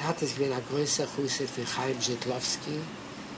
Tat ist wie eine größere Hüse für Chaim Zetlowski,